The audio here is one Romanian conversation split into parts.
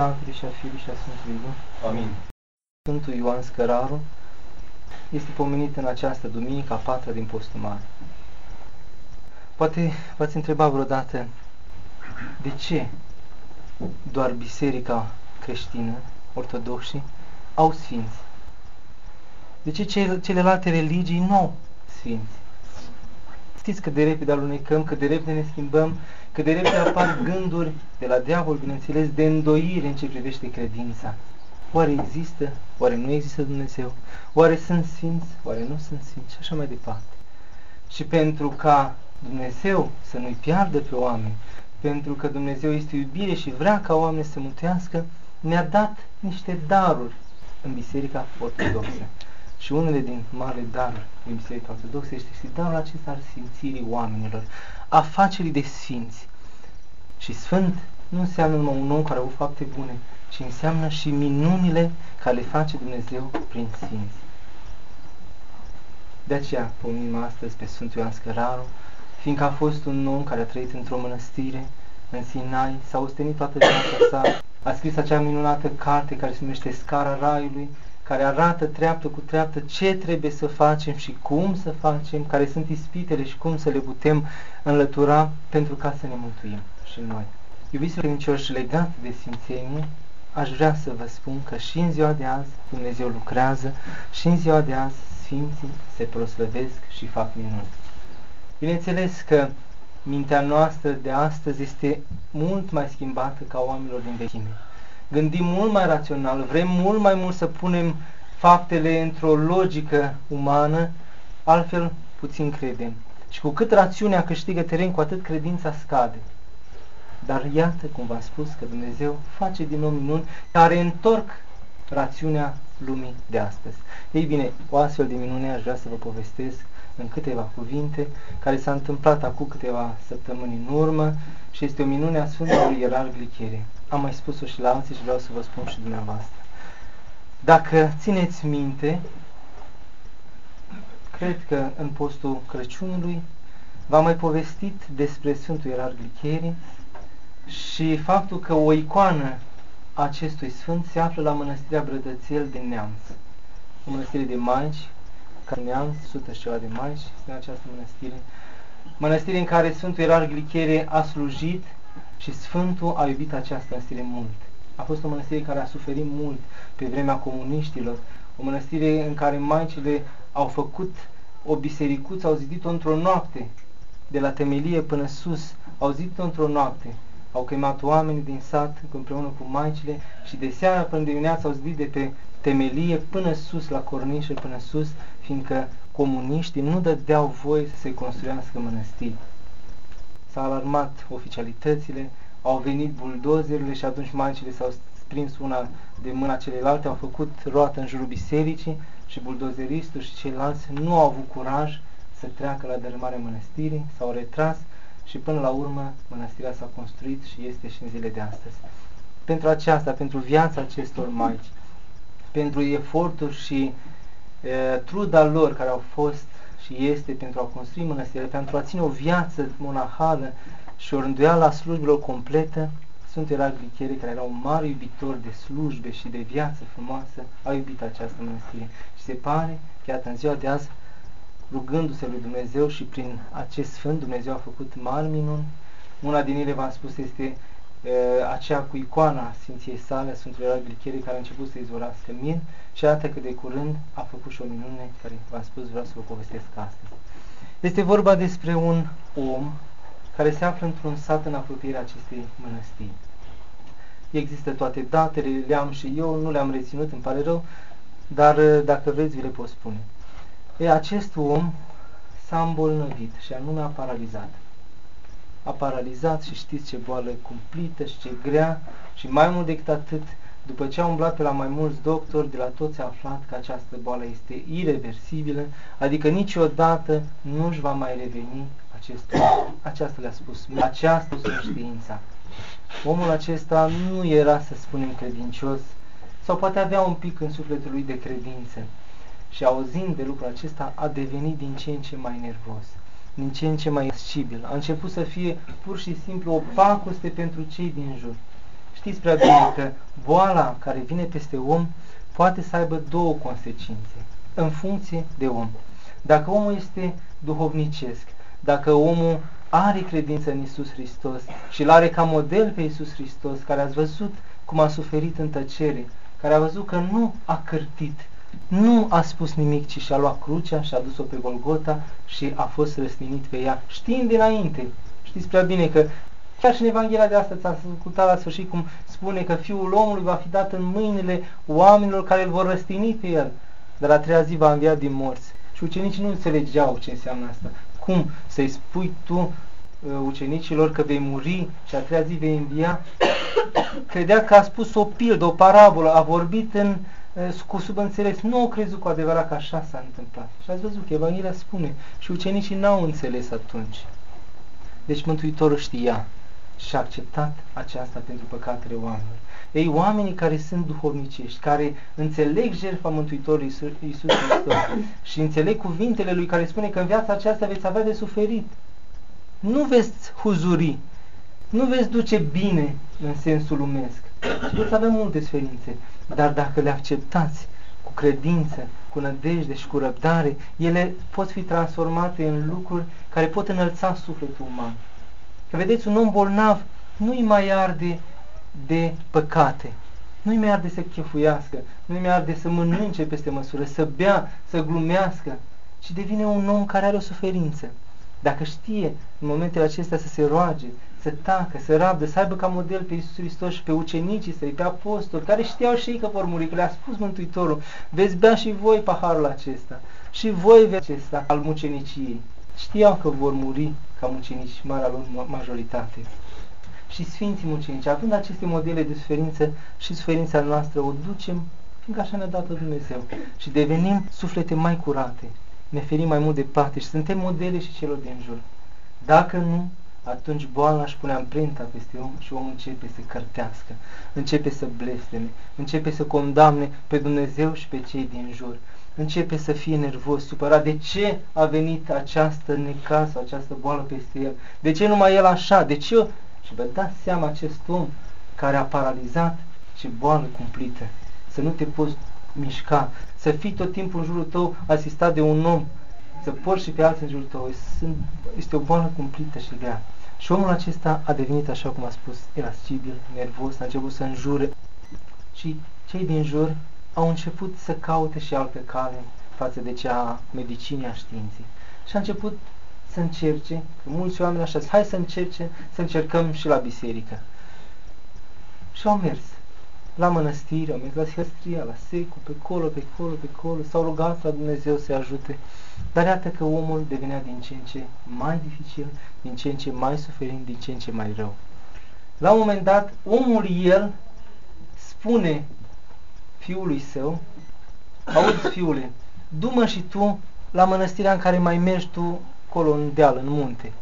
Tatălui și a Fiului și a Sfântului Duh. Amin. Sfântul Ioan Scăraru este pomenit în această duminică a patra din postul mare. Poate v-ați întrebat vreodată de ce doar biserica creștină, ortodoxii, au sfinți? De ce celelalte religii nu au sfinți? Știți că de repede alunecăm, că de repede ne schimbăm, că de repede apar gânduri de la diavol, bineînțeles, de îndoire în ce privește credința. Oare există? Oare nu există Dumnezeu? Oare sunt sfinți? Oare nu sunt sfinți? Și așa mai departe. Și pentru ca Dumnezeu să nu-i piardă pe oameni, pentru că Dumnezeu este iubire și vrea ca oamenii să mântuiască, ne-a dat niște daruri în Biserica Ortodoxă. Și unele din marile daruri din Biserica Ortodoxă este și darul acesta al sfințirii oamenilor, afacerii de sfinți. Și sfânt nu înseamnă numai un om care a avut fapte bune, ci înseamnă și minunile care le face Dumnezeu prin sfinți. De aceea pomim astăzi pe Sfântul Ioan Scăraru, fiindcă a fost un om care a trăit într-o mănăstire, în Sinai, s-a ostenit toată viața sa, a scris acea minunată carte care se numește Scara Raiului, care arată treaptă cu treaptă ce trebuie să facem și cum să facem, care sunt ispitele și cum să le putem înlătura pentru ca să ne mântuim și noi. Iubiți credincioși legat de Sfințenie, aș vrea să vă spun că și în ziua de azi Dumnezeu lucrează și în ziua de azi Sfinții se proslăvesc și fac minuni. Bineînțeles că mintea noastră de astăzi este mult mai schimbată ca oamenilor din vechime. Gândim mult mai rațional, vrem mult mai mult să punem faptele într-o logică umană, altfel puțin credem. Și cu cât rațiunea câștigă teren, cu atât credința scade. Dar iată, cum v-am spus, că Dumnezeu face din nou minuni care întorc rațiunea lumii de astăzi. Ei bine, o astfel de minune aș vrea să vă povestesc în câteva cuvinte, care s-a întâmplat acum câteva săptămâni în urmă și este o minune a Sfântului Ierar Glichere. Am mai spus-o și la alții și vreau să vă spun și dumneavoastră. Dacă țineți minte, cred că în postul Crăciunului v-am mai povestit despre Sfântul Ierar Glichere și faptul că o icoană acestui sfânt se află la mănăstirea Brădățel din Neamț, o mănăstire de maici Neamț, sută și ceva de maici, în această mănăstire. Mănăstire în care Sfântul Erar Glichere a slujit și Sfântul a iubit această mănăstire mult. A fost o mănăstire care a suferit mult pe vremea comuniștilor, o mănăstire în care maicile au făcut o bisericuță, au zidit-o într-o noapte, de la temelie până sus, au zidit-o într-o noapte. Au chemat oamenii din sat împreună cu maicile și de seara până dimineața au zidit de pe temelie până sus, la cornișă până sus, fiindcă comuniștii nu dădeau voie să se construiască mănăstiri. S-a alarmat oficialitățile, au venit buldozerile și atunci maicile s-au prins una de mâna celelalte, au făcut roată în jurul bisericii și buldozeristul și ceilalți nu au avut curaj să treacă la dărâmarea mănăstirii, s-au retras și până la urmă mănăstirea s-a construit și este și în zile de astăzi. Pentru aceasta, pentru viața acestor maici, pentru eforturi și truda lor care au fost și este pentru a construi mănăstirea, pentru a ține o viață monahală și o rânduială a slujbelor completă, Sfântul Erar Glichere, care era un mare iubitor de slujbe și de viață frumoasă, a iubit această mănăstire. Și se pare că, iată, în ziua de azi, rugându-se lui Dumnezeu și prin acest Sfânt, Dumnezeu a făcut mari minuni. Una din ele, v-am spus, este aceea cu icoana Sfinției sale, Sfântul Erar Glichere, care a început să izvorască min și iată că de curând a făcut și o minune care v-am spus, vreau să vă povestesc astăzi. Este vorba despre un om care se află într-un sat în apropierea acestei mănăstiri. Există toate datele, le-am și eu, nu le-am reținut, îmi pare rău, dar dacă vreți, vi le pot spune. E, acest om s-a îmbolnăvit și anume a paralizat a paralizat și știți ce boală cumplită și ce grea și mai mult decât atât, după ce a umblat pe la mai mulți doctori, de la toți a aflat că această boală este irreversibilă, adică niciodată nu își va mai reveni acest om. Aceasta le-a spus, aceasta este știința. Omul acesta nu era, să spunem, credincios, sau poate avea un pic în sufletul lui de credință. Și auzind de lucrul acesta, a devenit din ce în ce mai nervos din ce în ce mai scibil. A început să fie pur și simplu o pacoste pentru cei din jur. Știți prea bine că boala care vine peste om poate să aibă două consecințe, în funcție de om. Dacă omul este duhovnicesc, dacă omul are credință în Isus Hristos și îl are ca model pe Isus Hristos, care ați văzut cum a suferit în tăcere, care a văzut că nu a cârtit, nu a spus nimic, ci și-a luat crucea și a dus-o pe Golgota și a fost răstinit pe ea, știind dinainte. Știți prea bine că chiar și în Evanghelia de astăzi ați ascultat la sfârșit cum spune că Fiul omului va fi dat în mâinile oamenilor care îl vor răstini pe el, dar la treia zi va învia din morți. Și ucenicii nu înțelegeau ce înseamnă asta. Cum să-i spui tu uh, ucenicilor că vei muri și a treia zi vei învia? Credea că a spus o pildă, o parabolă, a vorbit în, uh, cu subînțeles. Nu au crezut cu adevărat că așa s-a întâmplat. Și ați văzut că Evanghelia spune și ucenicii n-au înțeles atunci. Deci Mântuitorul știa și a acceptat aceasta pentru păcatele oamenilor. Ei, oamenii care sunt duhovnicești, care înțeleg jertfa Mântuitorului Iisus, Iisus Hristos și înțeleg cuvintele Lui care spune că în viața aceasta veți avea de suferit. Nu veți huzuri, nu veți duce bine în sensul lumesc, ci veți avea multe suferințe. Dar dacă le acceptați cu credință, cu nădejde și cu răbdare, ele pot fi transformate în lucruri care pot înălța sufletul uman. Că vedeți, un om bolnav nu-i mai arde de păcate. Nu-i mai arde să chefuiască, nu-i mai arde să mănânce peste măsură, să bea, să glumească, ci devine un om care are o suferință. Dacă știe în momentele acestea să se roage, să tacă, să rabdă, să aibă ca model pe Iisus Hristos și pe ucenicii săi, pe apostoli, care știau și ei că vor muri, că le-a spus Mântuitorul, veți bea și voi paharul acesta, și voi veți acesta al muceniciei. Știau că vor muri ca mucenici, marea lor majoritate. Și Sfinții Mucenici, având aceste modele de suferință și suferința noastră, o ducem, fiindcă așa ne-a dat Dumnezeu, și devenim suflete mai curate, ne ferim mai mult de pate și suntem modele și celor din jur. Dacă nu, atunci boala își pune amprenta peste om și omul începe să cărtească, începe să blesteme, începe să condamne pe Dumnezeu și pe cei din jur, începe să fie nervos, supărat. De ce a venit această necasă, această boală peste el? De ce numai el așa? De ce și vă dați seama acest om care a paralizat și boală cumplită. Să nu te poți mișca, să fii tot timpul în jurul tău asistat de un om, să porți și pe alții în jurul tău. Este o boală cumplită și grea. Și omul acesta a devenit, așa cum a spus, irascibil, nervos, a început să înjure. Și cei din jur au început să caute și altă cale față de cea a medicinii, a științei. Și a început să încerce, că mulți oameni așa, hai să încerce, să încercăm și la biserică. Și au mers la mănăstire, au mers la Sihăstria, la Secu, pe colo, pe colo, pe colo, s-au rugat la Dumnezeu să ajute. Dar iată că omul devenea din ce în ce mai dificil, din ce în ce mai suferind, din ce în ce mai rău. La un moment dat, omul el spune fiului său, auzi fiule, du-mă și tu la mănăstirea în care mai mergi tu acolo în deal, în munte.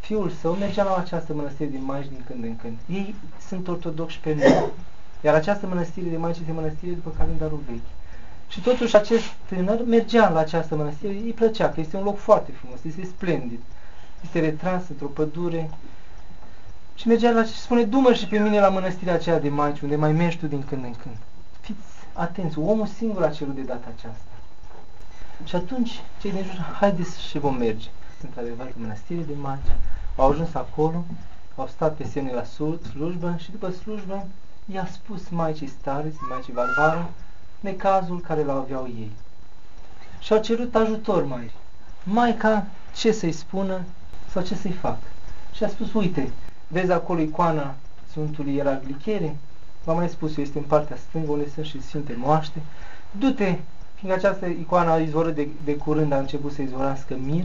Fiul său mergea la această mănăstire din Maici din când în când. Ei sunt ortodoxi pe noi. Iar această mănăstire de Maici este mănăstire după calendarul vechi. Și totuși acest tânăr mergea la această mănăstire, îi plăcea, că este un loc foarte frumos, este splendid. Este retras într-o pădure. Și mergea la și spune, du și pe mine la mănăstirea aceea de Maici, unde mai mergi tu din când în când. Fiți atenți, omul singur a cerut de data aceasta. Și atunci, cei din jur, haideți și vom merge. Într-adevăr, în mănăstire de magi, au ajuns acolo, au stat pe semne la slujbă și după slujbă i-a spus Maicii Staris, Maicii Varvară, necazul care l aveau ei. Și au cerut ajutor mai. Maica, ce să-i spună sau ce să-i facă? Și a spus, uite, vezi acolo icoana Sfântului Ieraglichere? V-am mai spus, este în partea stângă unde sunt și Sfinte Moaște. Du-te fiindcă această icoană a izvorât de, de curând, a început să izvorască mir,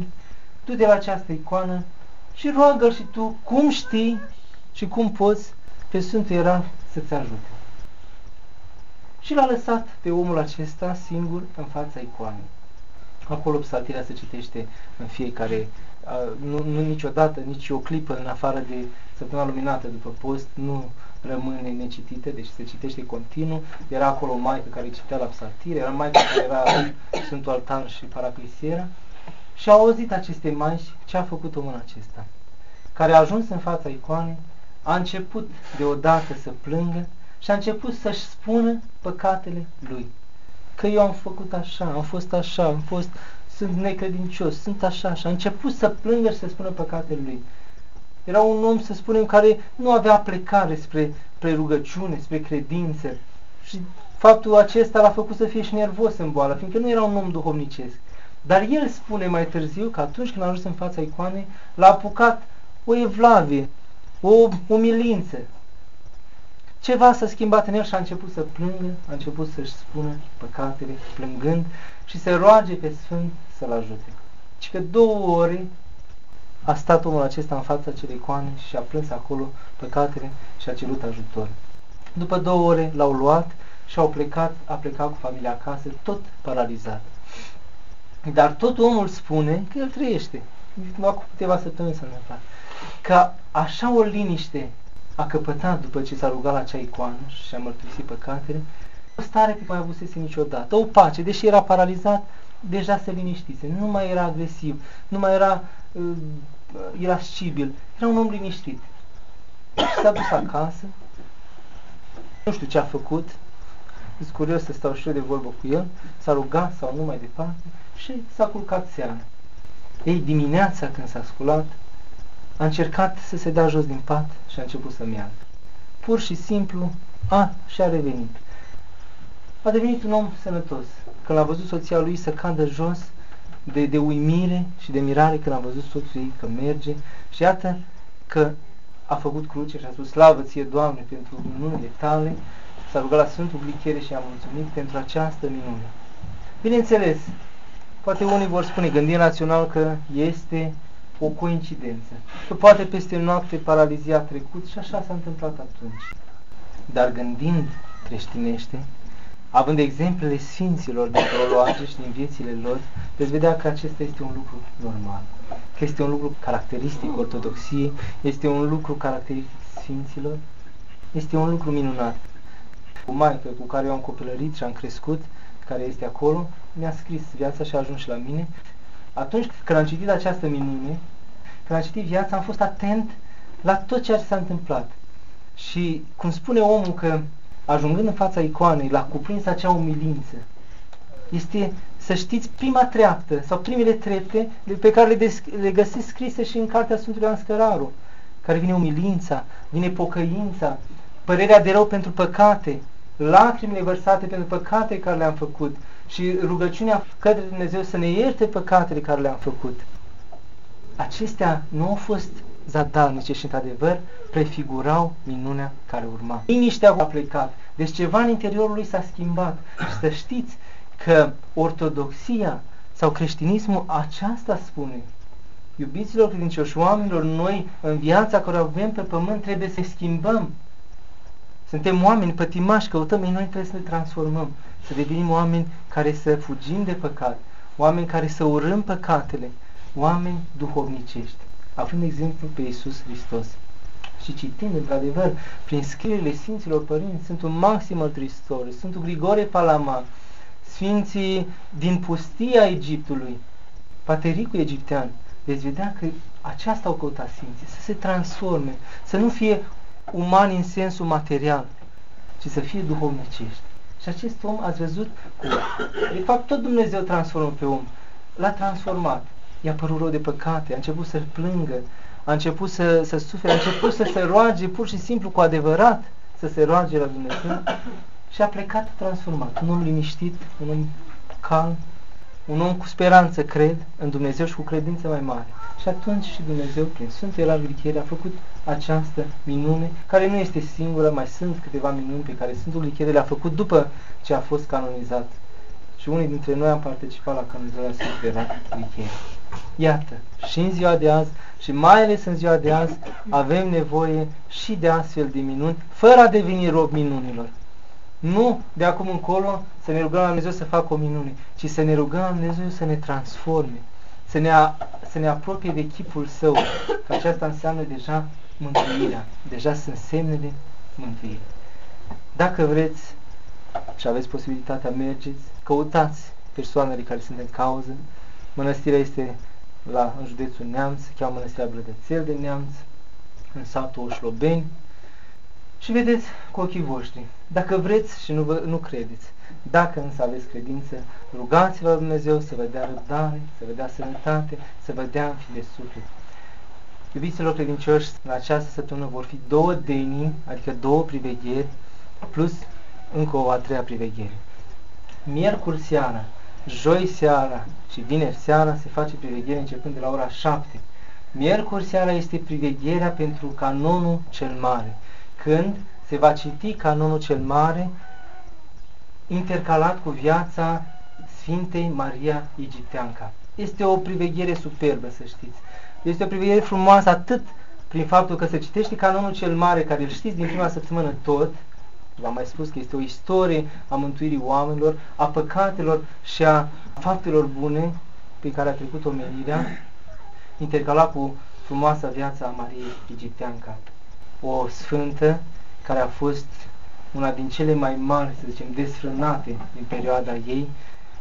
du-te la această icoană și roagă și tu cum știi și cum poți pe Sfântul era să-ți ajute. Și l-a lăsat pe omul acesta singur în fața icoanei. Acolo psaltirea se citește în fiecare, nu, nu niciodată, nici o clipă în afară de săptămâna luminată după post, nu rămâne necitită, deci se citește continuu. Era acolo o maică care citea la psaltire, era maică care era Sfântul Altan și Paraclisiera și au auzit aceste maici ce a făcut omul acesta, care a ajuns în fața icoanei a început deodată să plângă și a început să-și spună păcatele lui. Că eu am făcut așa, am fost așa, am fost, sunt necredincios, sunt așa și a început să plângă și să spună păcatele lui. Era un om, să spunem, care nu avea plecare spre, spre rugăciune, spre credință. Și faptul acesta l-a făcut să fie și nervos în boală, fiindcă nu era un om duhovnicesc. Dar el spune mai târziu că atunci când a ajuns în fața icoanei, l-a apucat o evlavie, o umilință. Ceva s-a schimbat în el și a început să plângă, a început să-și spună păcatele, plângând și să roage pe Sfânt să-l ajute. Și că două ore a stat omul acesta în fața acelei icoane și a plâns acolo păcatele și a cerut ajutor. După două ore l-au luat și au plecat, a plecat cu familia acasă, tot paralizat. Dar tot omul spune că el trăiește. Acum câteva săptămâni s-a întâmplat. Că așa o liniște a căpătat după ce s-a rugat la acea icoană și a mărturisit păcatele, o stare pe mai avusese niciodată. O pace, deși era paralizat, deja se liniștise. Nu mai era agresiv, nu mai era uh, irascibil. Era un om liniștit. Și s-a dus acasă. Nu știu ce a făcut. Sunt curios să stau și eu de vorbă cu el. S-a rugat sau nu mai departe și s-a culcat seara. Ei, dimineața când s-a sculat, a încercat să se dea jos din pat și a început să meargă. Pur și simplu, a, și-a revenit. A devenit un om sănătos. Când a văzut soția lui să cadă jos de, de uimire și de mirare când a văzut soțul ei că merge și iată că a făcut cruce și a spus slavă ție, Doamne, pentru minunile tale, s-a rugat la Sfântul Glichere și a mulțumit pentru această minune. Bineînțeles, Poate unii vor spune, gândind rațional, că este o coincidență. Că poate peste noapte paralizia a trecut și așa s-a întâmplat atunci. Dar gândind creștinește, având exemplele sfinților din proloage și din viețile lor, veți vedea că acesta este un lucru normal. Că este un lucru caracteristic ortodoxiei, este un lucru caracteristic sfinților, este un lucru minunat. Cu maică cu care eu am copilărit și am crescut, care este acolo, mi-a scris viața și a ajuns și la mine. Atunci când am citit această minune, când am citit viața, am fost atent la tot ceea ce s-a întâmplat. Și cum spune omul că ajungând în fața icoanei, l-a cuprins acea umilință, este, să știți, prima treaptă sau primele trepte pe care le, le găsiți scrise și în cartea Sfântului Anscăraru, care vine umilința, vine pocăința, părerea de rău pentru păcate, lacrimile vărsate pentru păcate care le-am făcut și rugăciunea către Dumnezeu să ne ierte păcatele care le-am făcut. Acestea nu au fost zadarnice și, într-adevăr, prefigurau minunea care urma. Liniștea a plecat, deci ceva în interiorul lui s-a schimbat. Și să știți că ortodoxia sau creștinismul aceasta spune Iubiților credincioși oamenilor, noi în viața care o avem pe pământ trebuie să schimbăm suntem oameni pătimași, căutăm, ei noi trebuie să ne transformăm, să devenim oameni care să fugim de păcat, oameni care să urâm păcatele, oameni duhovnicești, având exemplu pe Iisus Hristos. Și citind, într-adevăr, prin scrierile Sfinților Părinți, Sfântul Maxim al Tristor, Sfântul Grigore Palama, Sfinții din pustia Egiptului, Patericul egiptean, veți vedea că aceasta au căutat Sfinții, să se transforme, să nu fie umani în sensul material, ci să fie duhovnicești. Și acest om, ați văzut, cum, de fapt tot Dumnezeu transformă pe om. L-a transformat. I-a părut rău de păcate, a început să plângă, a început să, să sufere, a început să se roage pur și simplu cu adevărat, să se roage la Dumnezeu și a plecat transformat. Un om liniștit, un om calm, un om cu speranță, cred, în Dumnezeu și cu credință mai mare. Și atunci și Dumnezeu, prin Sfântul Elar Grichiere, a făcut această minune, care nu este singură, mai sunt câteva minuni pe care Sfântul Grichiere le-a făcut după ce a fost canonizat. Și unii dintre noi am participat la canonizarea Sfântului Elar Grichiere. Iată, și în ziua de azi, și mai ales în ziua de azi, avem nevoie și de astfel de minuni, fără a deveni rob minunilor. Nu de acum încolo să ne rugăm la Dumnezeu să facă o minune, ci să ne rugăm la Dumnezeu să ne transforme, să ne, a, să ne apropie de chipul Său, că aceasta înseamnă deja mântuirea, deja sunt semnele mântuirii. Dacă vreți și aveți posibilitatea, mergeți, căutați persoanele care sunt în cauză. Mănăstirea este la, în județul Neamț, se cheamă Mănăstirea Brădățel de Neamț. în satul Oșlobeni și vedeți cu ochii voștri. Dacă vreți și nu, vă, nu credeți, dacă însă aveți credință, rugați-vă la Dumnezeu să vă dea răbdare, să vă dea sănătate, să vă dea înfi de suflet. Iubiților credincioși, în această săptămână vor fi două denii, adică două privegheri, plus încă o a treia priveghere. Miercuri seara, joi seara și vineri seara se face priveghere începând de la ora 7. Miercuri seara este privegherea pentru canonul cel mare, când se va citi canonul cel mare intercalat cu viața Sfintei Maria Egipteanca. Este o priveghere superbă, să știți. Este o priveghere frumoasă atât prin faptul că se citește canonul cel mare, care îl știți din prima săptămână tot, v-am mai spus că este o istorie a mântuirii oamenilor, a păcatelor și a faptelor bune pe care a trecut omenirea, intercalat cu frumoasa viața a Mariei Egipteanca. O sfântă care a fost una din cele mai mari, să zicem, desfrânate din perioada ei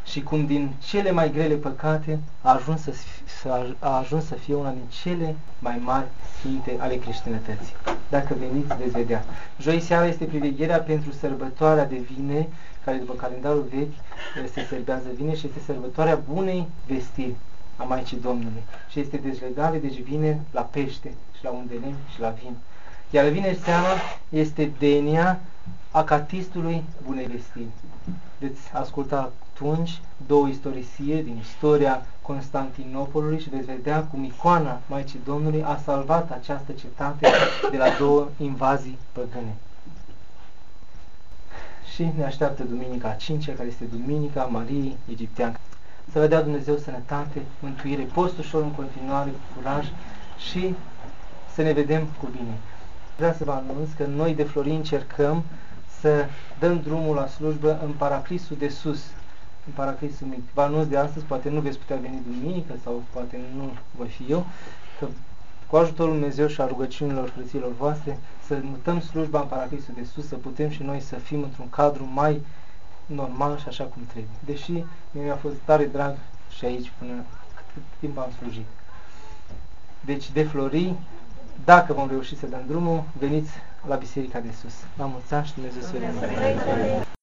și cum din cele mai grele păcate a ajuns să, să, a ajuns să fie una din cele mai mari sfinte ale creștinătății. Dacă veniți, veți vedea. Joi seara este privegherea pentru sărbătoarea de vine, care după calendarul vechi se serbează vine și este sărbătoarea bunei vestiri a Maicii Domnului. Și este dezlegare, deci vine la pește și la un de lemn și la vin. Iar vineri seara este denia acatistului bunei vestiri. Veți asculta atunci două istorisiri din istoria Constantinopolului și veți vedea cum icoana Maicii Domnului a salvat această cetate de la două invazii păgâne. Și ne așteaptă Duminica a 5 care este Duminica Mariei Egipteancă. Să vă dea Dumnezeu sănătate, mântuire, post ușor în continuare, curaj și să ne vedem cu bine. Vreau să vă anunț că noi de Florin încercăm să dăm drumul la slujbă în paraclisul de sus, în paraclisul mic. Vă anunț de astăzi, poate nu veți putea veni duminică sau poate nu voi fi eu, că cu ajutorul Dumnezeu și a rugăciunilor frăților voastre, să mutăm slujba în paraclisul de sus, să putem și noi să fim într-un cadru mai normal și așa cum trebuie. Deși mi-a fost tare drag și aici până cât timp am slujit. Deci de flori, dacă vom reuși să dăm drumul, veniți la Biserica de Sus. La mulți ani și Dumnezeu să vedem!